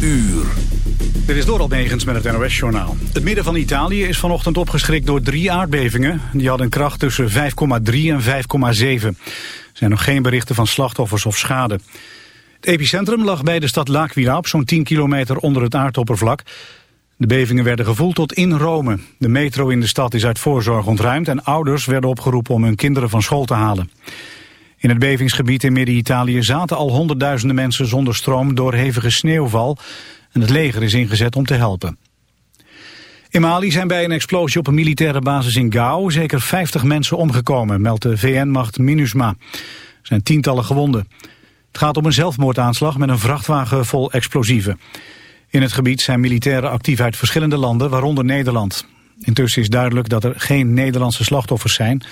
uur. Dit is Doral Negens met het NOS-journaal. Het midden van Italië is vanochtend opgeschrikt door drie aardbevingen. Die hadden een kracht tussen 5,3 en 5,7. Er zijn nog geen berichten van slachtoffers of schade. Het epicentrum lag bij de stad L'Aquila op zo'n 10 kilometer onder het aardoppervlak. De bevingen werden gevoeld tot in Rome. De metro in de stad is uit voorzorg ontruimd... en ouders werden opgeroepen om hun kinderen van school te halen. In het bevingsgebied in Midden-Italië zaten al honderdduizenden mensen zonder stroom door hevige sneeuwval en het leger is ingezet om te helpen. In Mali zijn bij een explosie op een militaire basis in Gao zeker 50 mensen omgekomen, meldt de VN-macht MINUSMA. Er zijn tientallen gewonden. Het gaat om een zelfmoordaanslag met een vrachtwagen vol explosieven. In het gebied zijn militairen actief uit verschillende landen, waaronder Nederland. Intussen is duidelijk dat er geen Nederlandse slachtoffers zijn.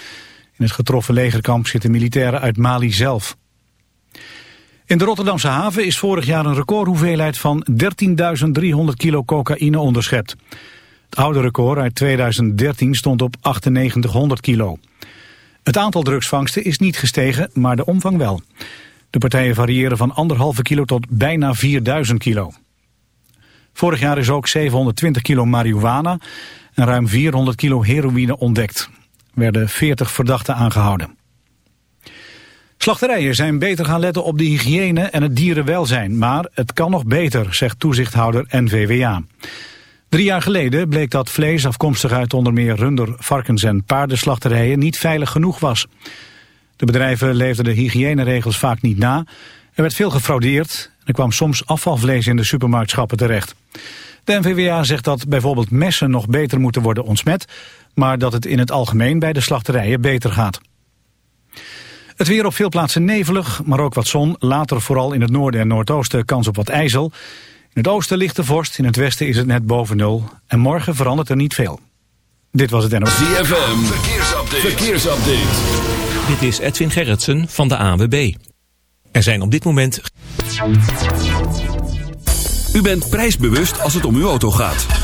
In het getroffen legerkamp zitten militairen uit Mali zelf. In de Rotterdamse haven is vorig jaar een recordhoeveelheid van 13.300 kilo cocaïne onderschept. Het oude record uit 2013 stond op 9800 kilo. Het aantal drugsvangsten is niet gestegen, maar de omvang wel. De partijen variëren van anderhalve kilo tot bijna 4000 kilo. Vorig jaar is ook 720 kilo marihuana en ruim 400 kilo heroïne ontdekt. Er werden 40 verdachten aangehouden. Slachterijen zijn beter gaan letten op de hygiëne en het dierenwelzijn. Maar het kan nog beter, zegt toezichthouder NVWA. Drie jaar geleden bleek dat vlees afkomstig uit onder meer runder, varkens en paardenslachterijen niet veilig genoeg was. De bedrijven leefden de hygiëneregels vaak niet na. Er werd veel gefraudeerd en er kwam soms afvalvlees in de supermarktschappen terecht. De NVWA zegt dat bijvoorbeeld messen nog beter moeten worden ontsmet, maar dat het in het algemeen bij de slachterijen beter gaat. Het weer op veel plaatsen nevelig, maar ook wat zon. Later vooral in het noorden en noordoosten kans op wat ijzel. In het oosten ligt de vorst, in het westen is het net boven nul. En morgen verandert er niet veel. Dit was het NOS. ZFM, verkeersupdate. verkeersupdate. Dit is Edwin Gerritsen van de ANWB. Er zijn op dit moment... U bent prijsbewust als het om uw auto gaat.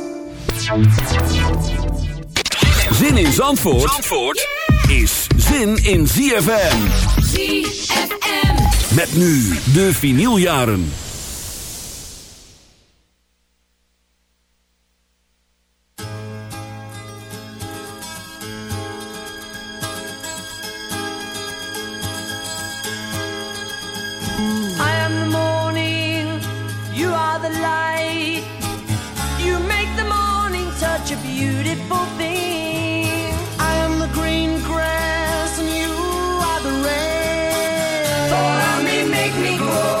Zin in Zandvoort, Zandvoort is zin in ZFM. ZFM. Met nu de vinyljaren. I am the morning, you are the light. Such a beautiful thing. I am the green grass and you are the rain. Fall on me, make me grow.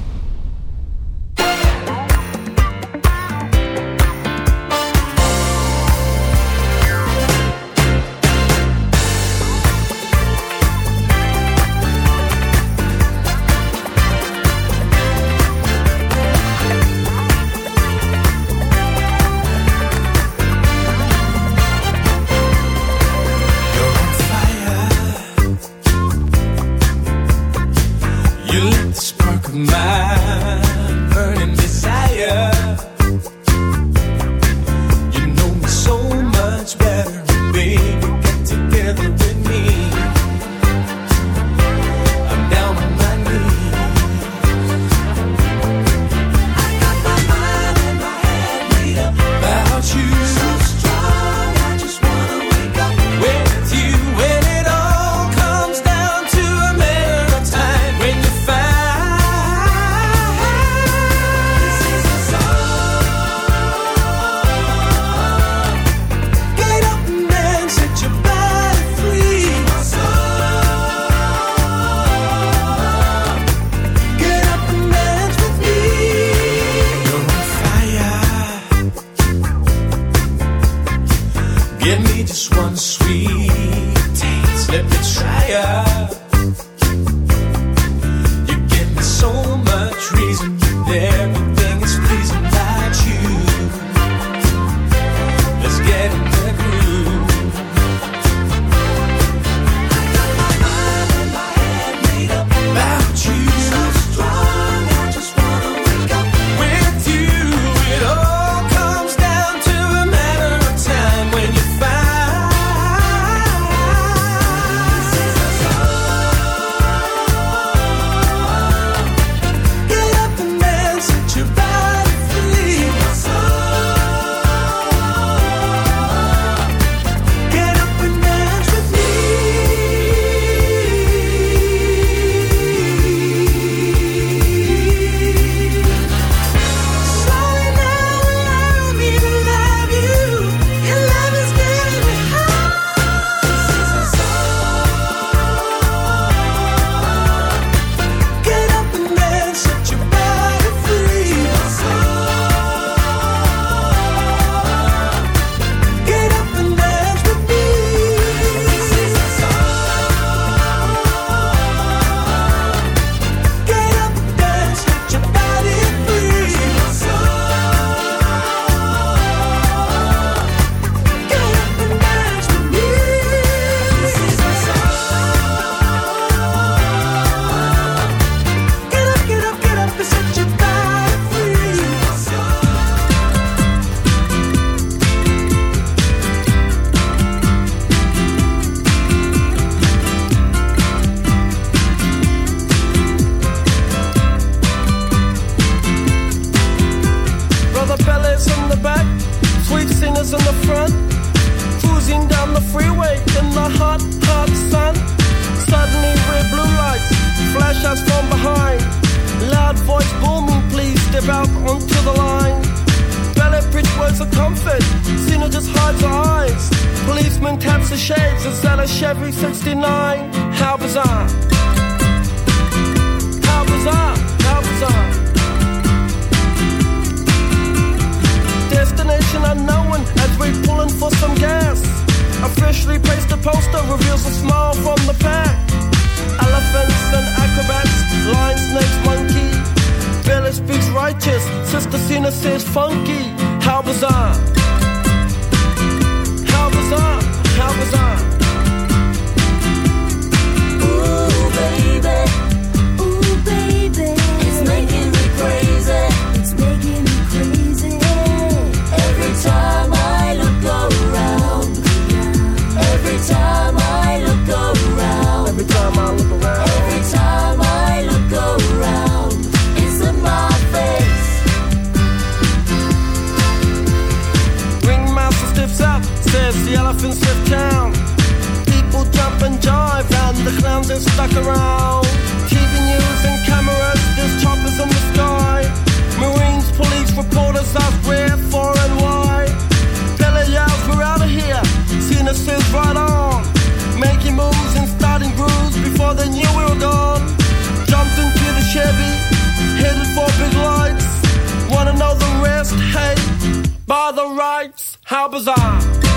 How bizarre.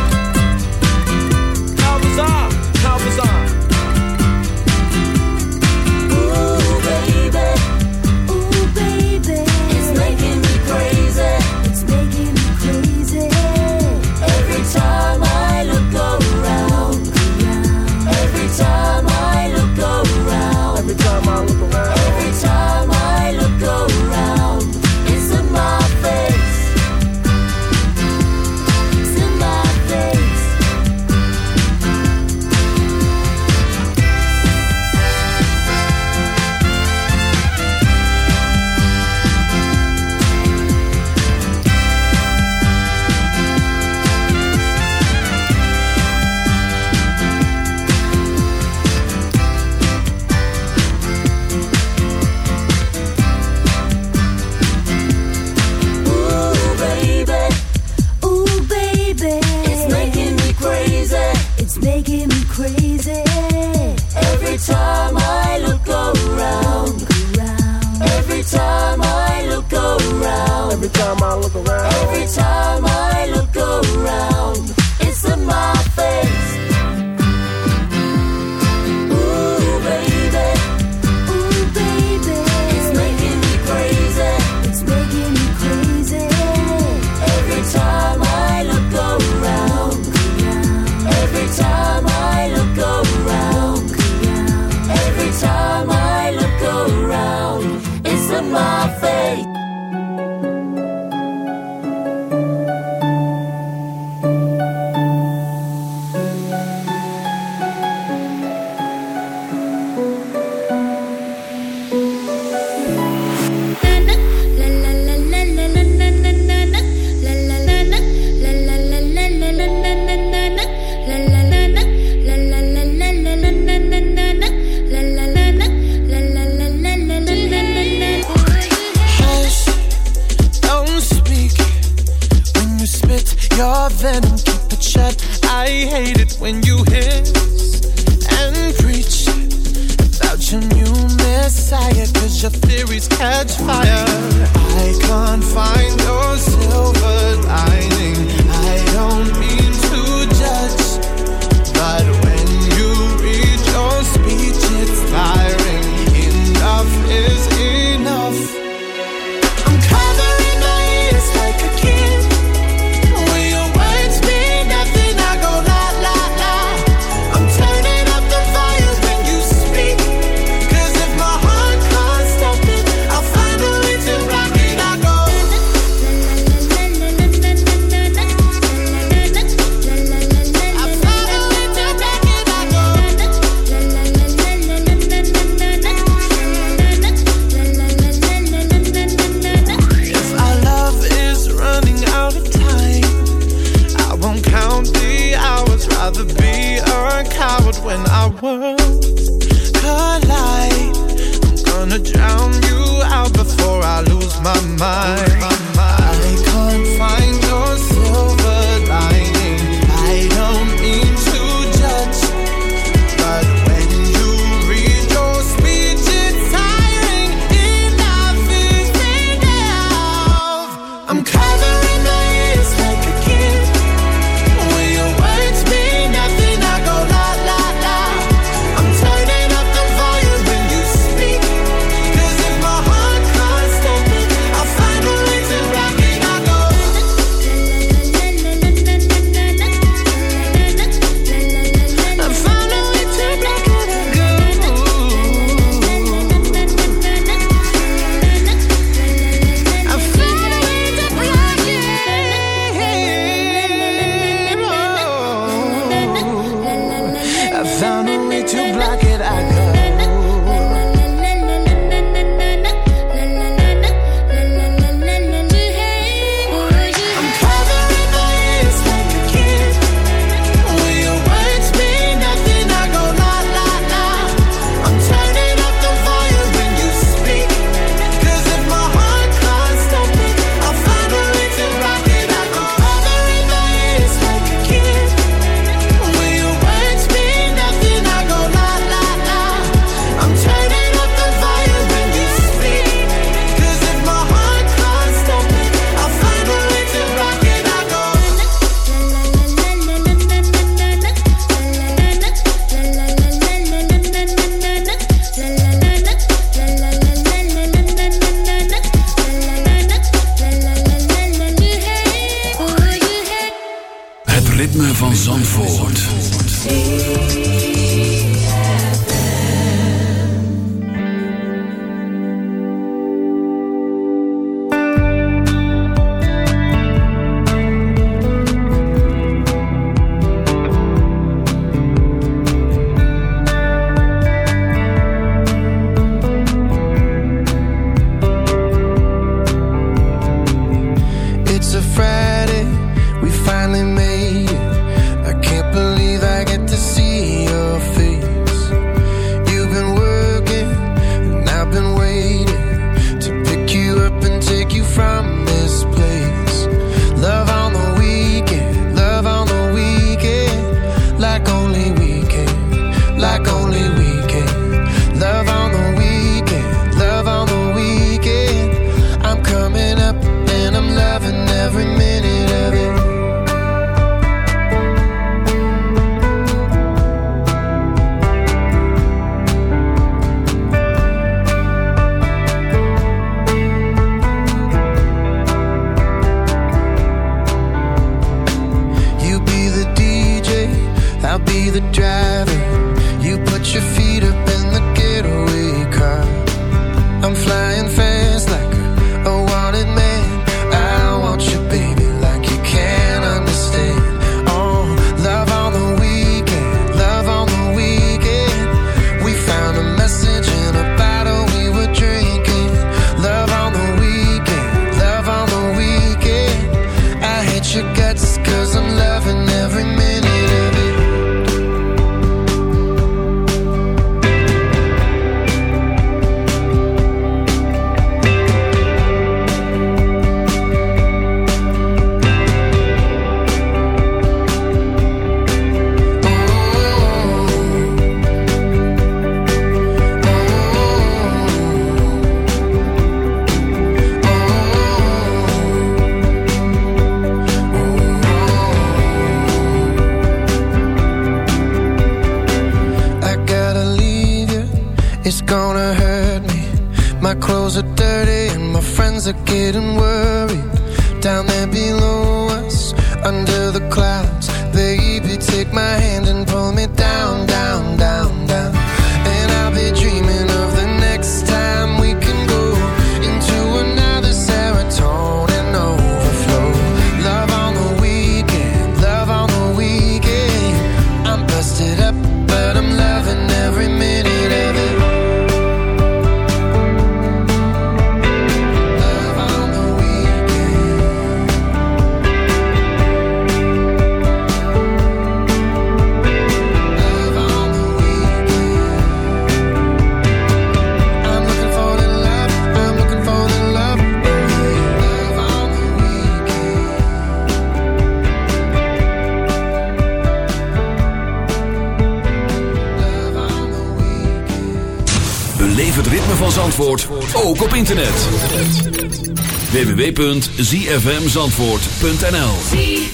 www.zfmzandvoort.nl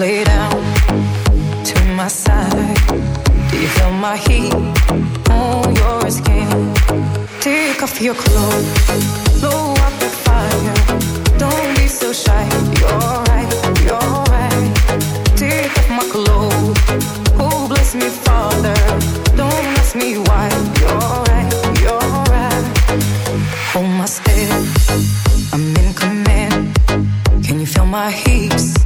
Lay down to my side. Do you feel my heat on your skin? Take off your clothes, blow up the fire. Don't be so shy. You're right, you're right. Take off my clothes. Oh, bless me, Father. Don't ask me why. You're right, you're right. Hold my step. I'm in command. Can you feel my hips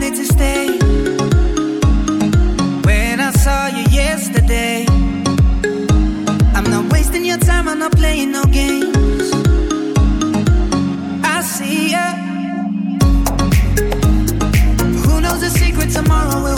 wanted to stay. When I saw you yesterday, I'm not wasting your time, I'm not playing no games. I see ya. Who knows the secret tomorrow will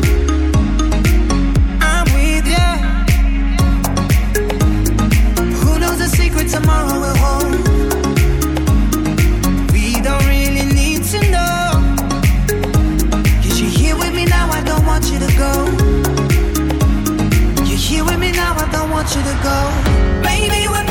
want you to go. baby. we're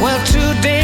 Well, today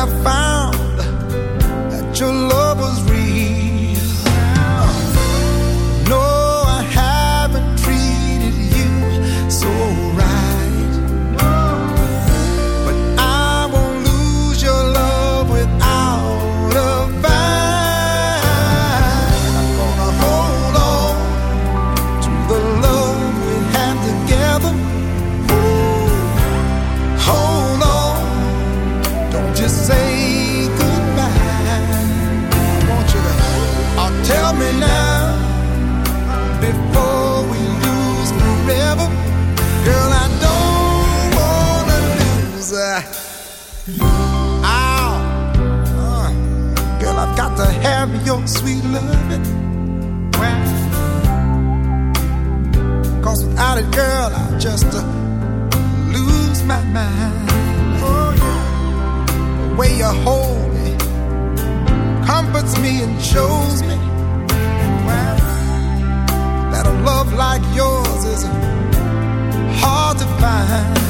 I found you hold me, comforts me and shows me that a love like yours is hard to find.